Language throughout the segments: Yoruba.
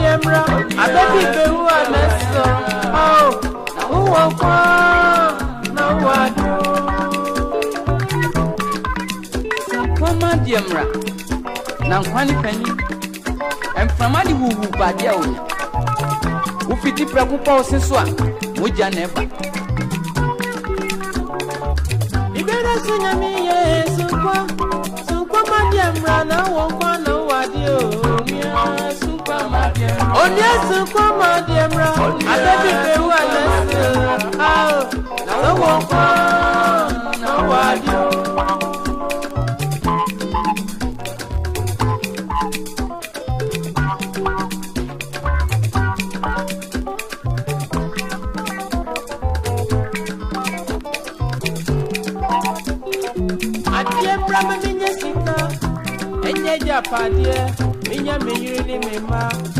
diemra abeti beruwa neso ao uwo kwa na wado sapoma diemra na nkwani panyi mframa de huhu badeɛ wo nya wofiti prɛko pɔ wo se so a mogya na ɛba ibɛda so nyame yɛ sokwa sokwa madeɛ mmra na wɔnkwa na òní ẹ̀sùn kó mọ di ẹ̀mìrà àtẹ́bìrì ewu àlẹ́sìn no lọ́wọ́ kan lọ́wọ́ adé. Pàdé, mi yẹ mi yiri ni mi máa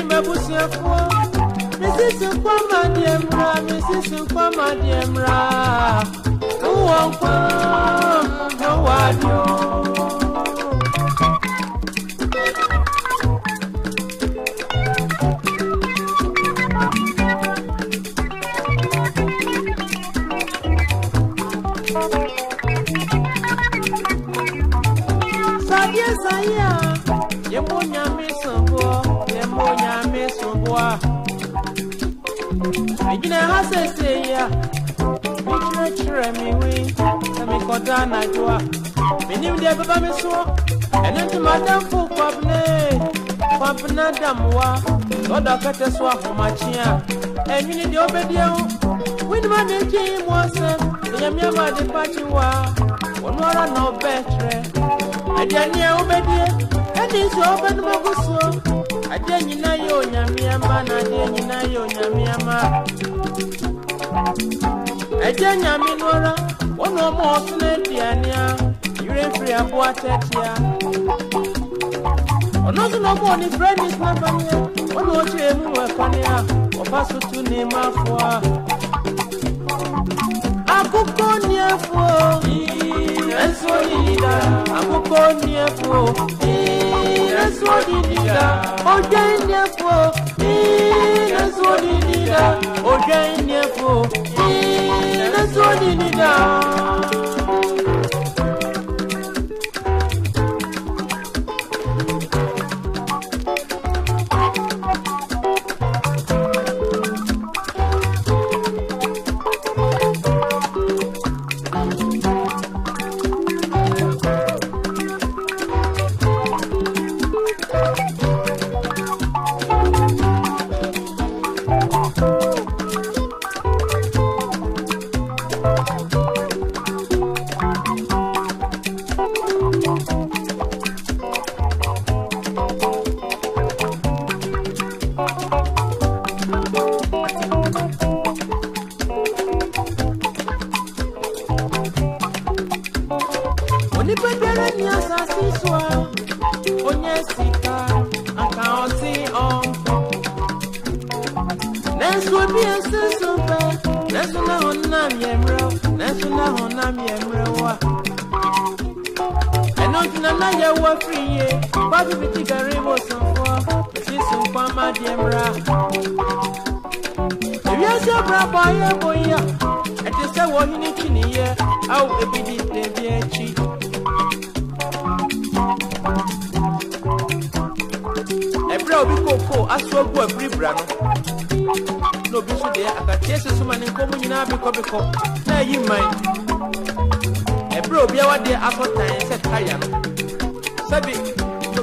ni m'abusuafoɔ misisi nkwama deɛ mmra misisi nkwama deɛ mmra nwɔ nkwam na wɔ adeɛ o. kɔda anadwoa minim deɛ ɛbɛba mi soɔ ɛno nti madamfo kwabene kwabena damoa sɛ ɔda kɛtɛ so ahomakye a ɛnwene deɛ wobɛdiɛ ho wonim a mekyei mu ɔsɛm ɛnyame amade pakye wo a wɔno ara na ɔbɛɛkyerɛ aduane a wobɛdie ɛne nso wobɛnom agu soɔ adeɛ nyinaa yɛ onyameama na adeɛ nyinaa yɛ onyameama ɛgye nyame no ara Ono mo otune you ain't free abo atetia. Ono tuno mo ni friend is na bania, ono oche mu we kwania, oba so tu ni mafua. Akuko ni afo, Yesu nida, akuko ni afo, Yesu nida, oje ni afo, Yesu nida, oje ni afo, Yesu nida. obi ti gari wosanfoɔ ɔsi sunkwa ma deɛ mmra ewiase abrabɔ ayɛ boyi a ɛte sɛ wɔhene kyiniyɛ ebi di dɛbi akyi ɛbrɛ obi koko aso agu no na obi nso deɛ akateɛ soso ma ne nkɔm nyinaa na ayi mman ɛbrɛ obiara deɛ akɔtan sɛ taya no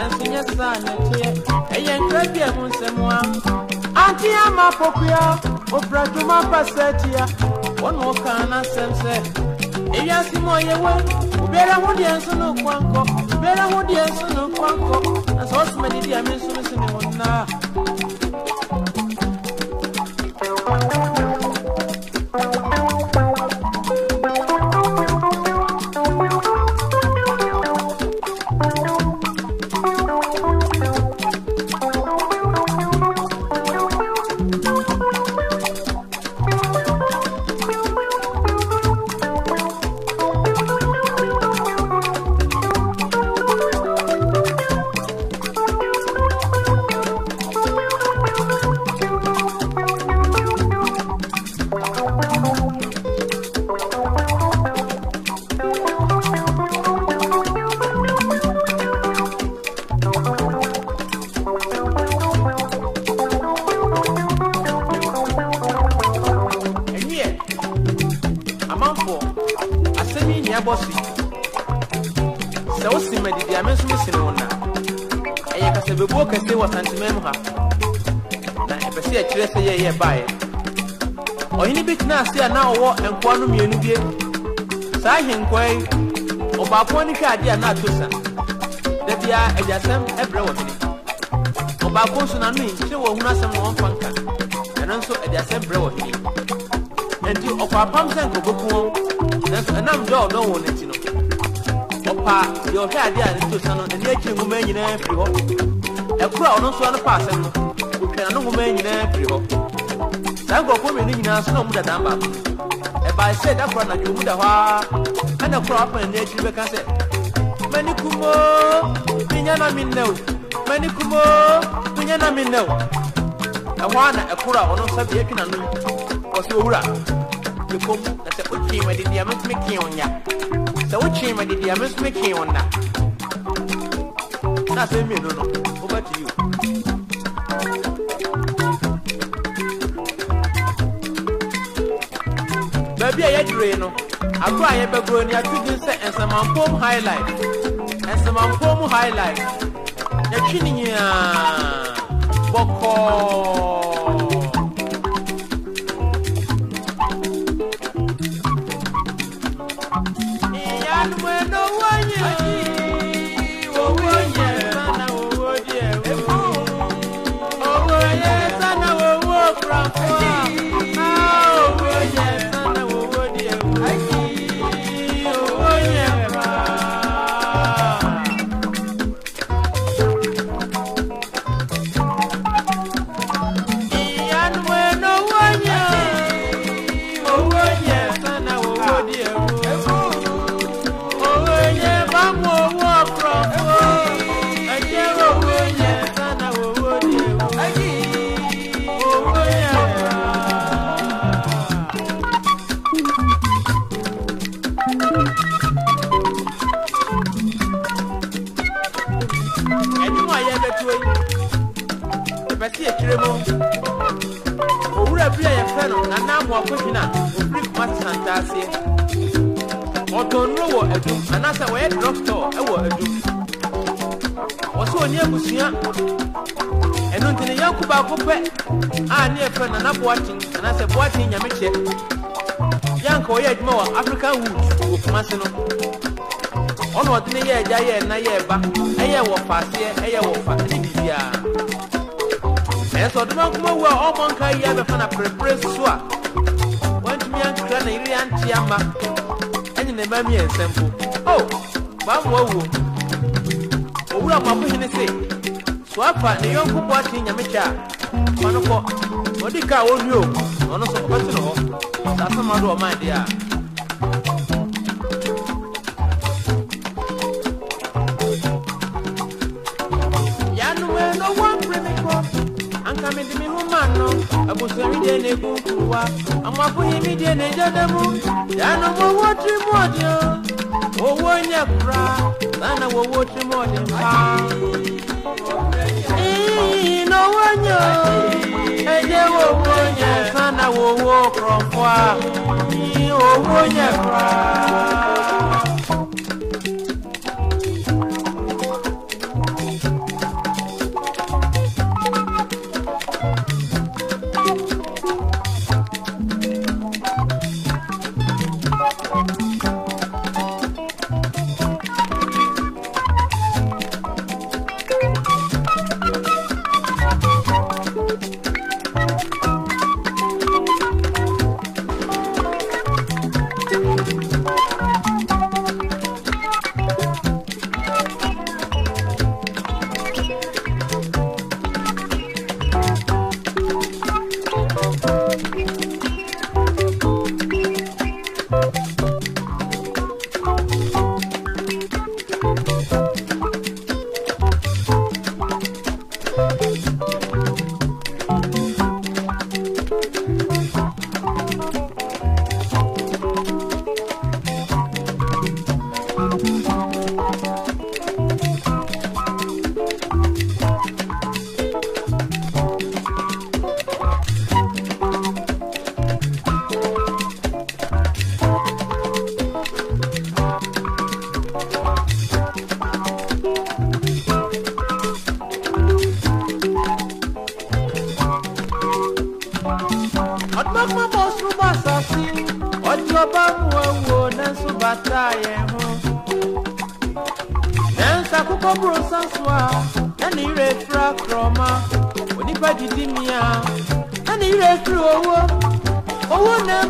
nanso nyɛ saa nɛteɛ ɛyɛ ntwerɛ bi ɛho nsɛm a ante ama pokua ɔfra dwuma mpa sɛ atia wɔne ɔkaa n'asɛm sɛ ewiase mu ɔyɛwe obiara ho deɛ nso no nkwankɔ obiara ho deɛ nso no nkwankɔ na sɛ ɔsoma didi a me nso no se me ho naa kurobuo kɛse wɔ santemam ha na ɛpɛ sɛ ɛkyerɛ sɛ yɛyɛ baeɛ ɔhene bi tenaa ase a na ɔwɔ nkoa no mmienu bie saa ahenkoa yi ɔbaako ne hwɛ adeɛ a na ato sa da biara agyasɛm ɛbrɛ wɔ hene ɔbaako nso n'ano nkyerɛ wɔ hunu asɛm na wɔmfa nka ɛno nso agyasɛm brɛ wɔ hene nti ɔkɔapam sɛ nkɔbɛku wɔn nanso ɛnam dɛ ɔdɔ wɔn n'akyi no ɔpa deɛ ɔhwɛ adeɛ a ne to sa no n'ani akyire nwoma nyinaa firi hɔ ɛkoro a ɔno nso ano pa asɛm no otwɛn ano nwoma nyinaa firi hɔ saa nkurɔfoɔ mmienu nyinaa nso na ɔmo dada mbaako ɛbaa sɛ da koro anadwo ɔmo da hɔ ara ɛna koro a wapa n'ani akyiri bɛka sɛ mani kumoo minya na mi nnɛw mani kumoo minya na mi nnɛw a na ɛkoro a ɔno nsa bi atwi n'ano ɔsɛ owura yɛ kom na sɛ otwi mɛ didi a mɛ nso mɛ kii ɔnya sɛ otwi mɛ didi a mɛ nso mɛ kii That's me, no, no. Over to you. Baby, I had no. I go ahead, but when you're doing set and some home highlight. And some home highlight. You're tuning here. Boko. yɛ kyerɛ mu owura bi a yɛfrɛ no nana amoakogyina ofiri kuma sesanta aseɛ ɔtɔn nnuro wɔ adum anaasɛ wɔyɛ drɔgstɔɔ ɛwɔ adum ɔsɛ ɔni abusua ɛno nti ne yɛnko baako pɛ a ne yɛfrɛ nana boakyen anaasɛ boakyen nyamekyɛ yɛanka ɔyɛ adwuma wɔ african wood wɔ kuma se no ɔna ɔde ne yɛ agya yɛ ɛna yɛ ɛba ɛyɛ wɔ fa aseɛ ɛyɛ wɔ fa ne biribiara ɛsɛ ɔdoma nkoma wu a ɔmɔ nka yi abɛfa na perepere so a wɔntumi ankra na yiri ante ama ɛnye ne mma mmiɛnsa mpo o baamoa wuo owura mmoako hene se soa fa ne yɔnko boakye nyame kyɛ a ɔno kɔ ɔdi ka a wɔnnuo ɔno nso ɔbɛte no hɔ saa sɛ do ɔmaa deɛ a na mi di mi ho ma no abusori de ne bu kuruwa àwọn afunyi mi de ne jẹjẹ mu yanu mo wo ti mu ọdi o owó nyẹ kura lana wo wo ti mu ọdi pa. Iyi na ẹjẹ wo owó nyẹ sanna wo owó kurọ̀fọ́ a, iyi owó nyẹ kura.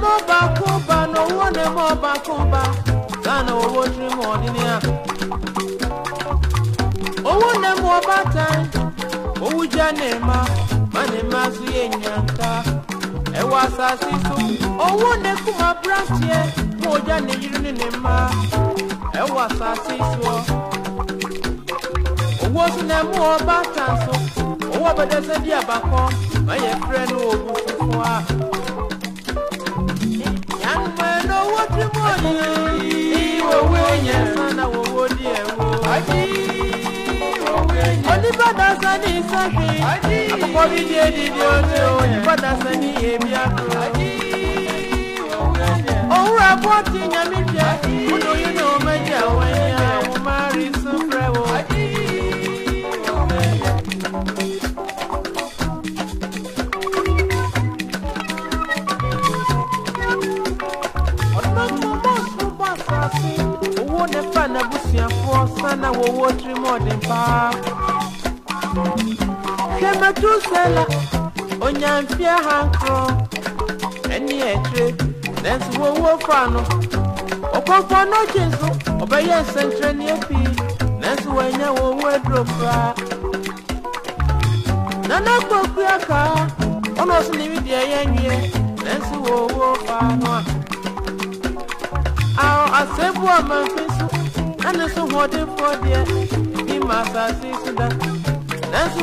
n'ọba kụba na owo na-eme ọba kụba gaa na owo jiri m ọdịnị ya owo na-eme ọba taa owu ji a na-eme ma na-eme azụ ya ịnya nka ewa asasị so owo na-ekwu ma brachie ma ụja na-eyiri nne mma ewa asasị so owo so na-eme ọba taa so owo bedeze dị abakọ ma ya efere n'owu fụfụ ahụ bí mo ní o. ìwòwe yẹn sanna wòwo ni ẹ wo. àjí ìwòwe yẹn. oníbàdàn san ní sẹ́kì. àjí àkọ́kọ́ bí ní èdìdì oṣù usela onye mpia ha nkụrụ ẹni ẹtire nẹẹsì wo owó fanu ọ̀pọ̀pọ̀ náà jésù ọbẹ̀ yẹ ẹsẹ̀ ntire ní èpì nẹẹsì wo ẹ̀yẹ wo owó ẹdúró mbà. nana gbogbo ẹka ọ̀nà ọ ní ibi diẹ yẹ nwiẹ nẹẹsì wo owó fanu a. àwọn àṣẹ́bù ọmọ nfin so ẹni sọ wọ́n dín fọ́ diẹ ní màsà sí sudan nẹẹsì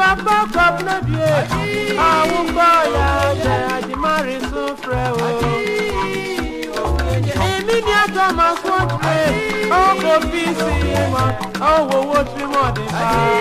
bàbá kọ́pùnà bí o àwọn gbọ́dọ̀ ọ̀jẹ̀ àdìmọ́rin tún fẹ́ o. èmi ni ẹjọ́ máa kó pé ó kò fi sí i mọ́ ó wo owó mo dé bá.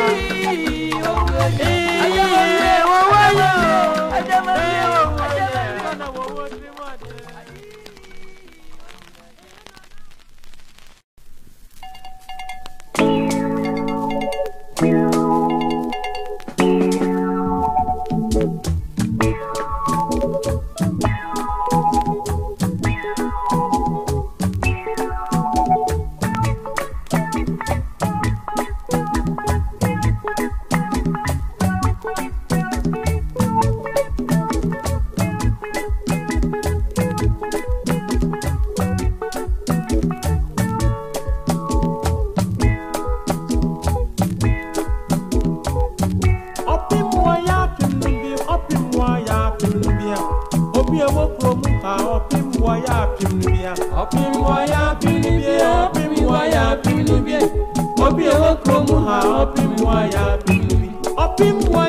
pinibia. Ọ̀pìnwó ya pinibia, ọ̀pìnwó ya pinibia. Obi ewo kurom ha, ọ̀pìnwó ya pinibia. Ọ̀pìnwó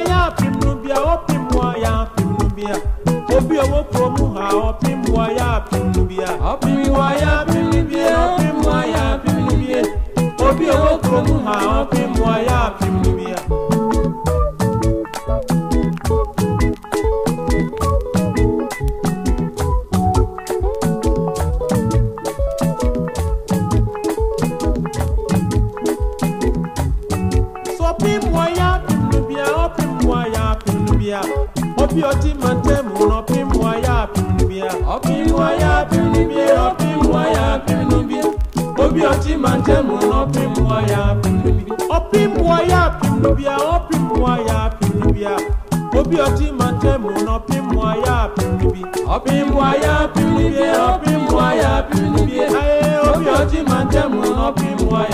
ọpim waya pimnibi ọpim waya pimnibi obi ọtí máa ń tẹ̀mú ọpim waya pimnibi ọpim waya pimnibi ọpim waya pimnibi obi ọtí máa ń tẹ̀mú ọpim waya pimnibi ọpim waya pimnibi ọpim waya pimnibi obi ọtí máa ń tẹ̀mú ọpim waya.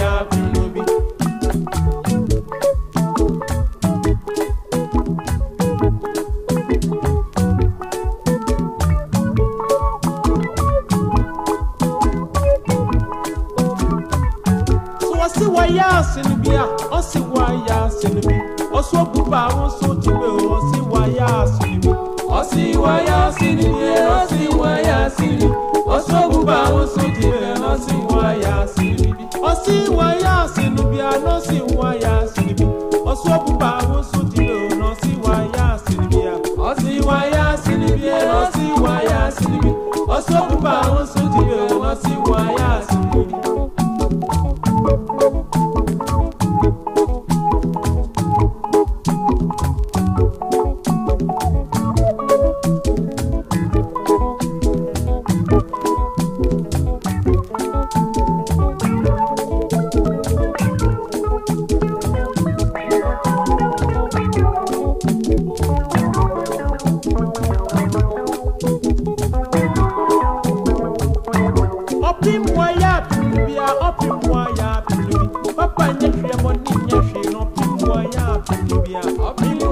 waya sinibi osi waya sinibi ano si waya sinibi osu obuba wosu tibe ono si waya sinibi ya osi waya sinibi ano si waya sinibi osu obuba wosu tibe ono si waya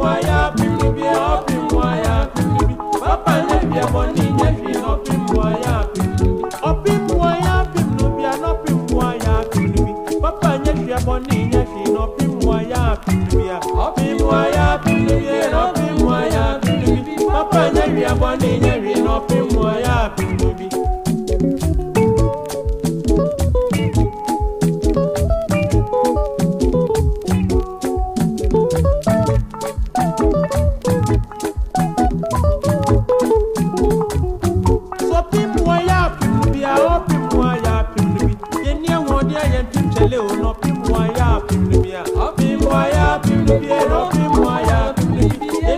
waya.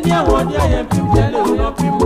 near one year, and people tell you, no people.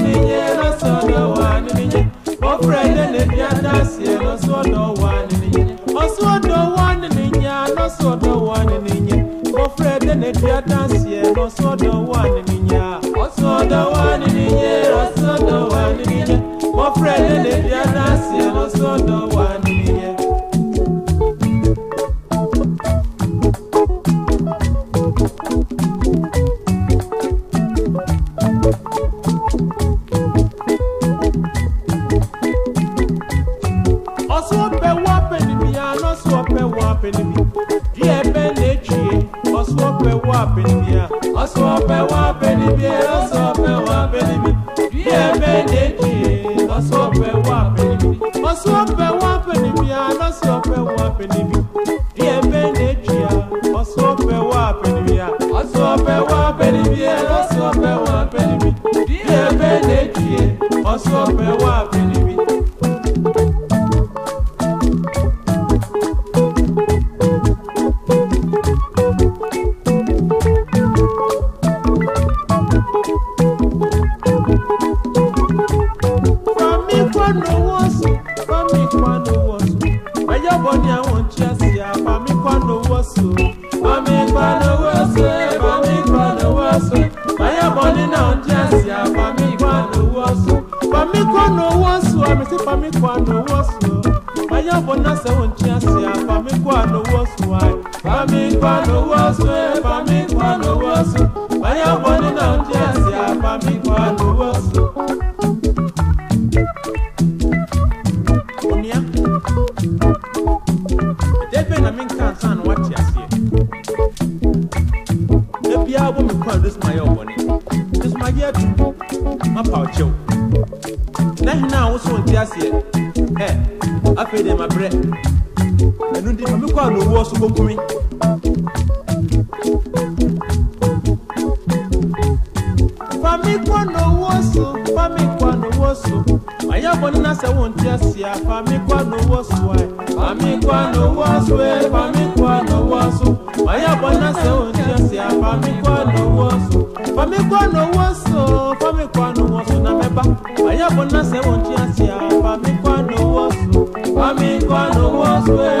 ọpẹ wọ apẹ níbi ọsọ ọpẹ wọ apẹ níbi anọsọ ọpẹ wọ apẹ níbi iye bẹ n'etwi a ọsọ ọpẹ wọ apẹ níbi a ọsọ ọpẹ wọ apẹ níbi anọsọ ọpẹ wọ apẹ níbi iye bẹ n'etwi a ọsọ ọpẹ wọ apẹ níbi. munchiasia pamikwano wosu ai pamikwano wosu e pamikwano wosu mayaboni na munchiasia pamikwano wosu onia edebe na mi nka nsa na wate aseɛ mi kwan dosu mayɛ ɔbɔne dosu mayɛ bi mapa ɔkyɛw na hena a woso nte aseɛ ɛ afei deɛ pẹ̀lú dídùn mi kó àlòwọ́ ọ̀sùn gbókùnrin. fami kwano wosu fami kwano wosu ayabo nina sɛ wo nteɛ sia fami kwano wosu ai fami kwano wosu e fami kwano wosu ayabo nina sɛ wo nteɛ sia fami kwano wosu fami kwano wosu fami kwano wosu na mɛba ayabo nina sɛ wo nteɛ sia fami kwano wosu fami kwano wosu e.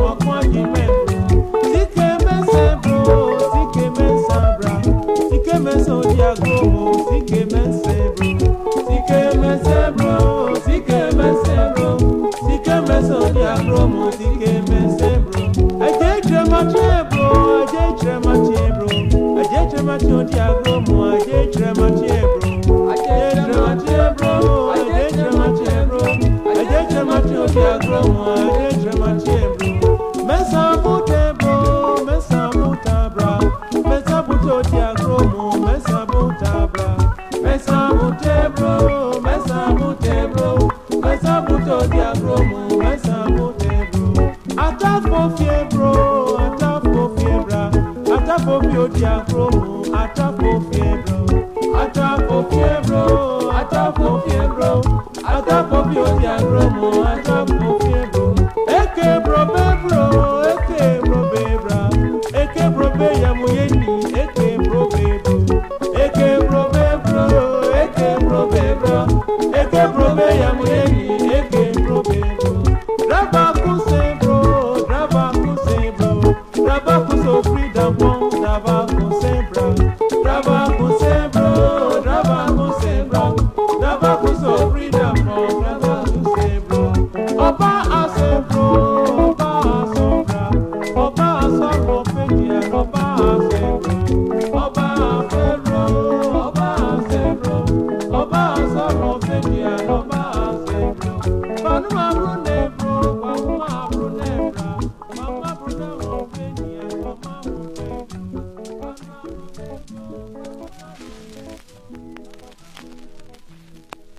Don't you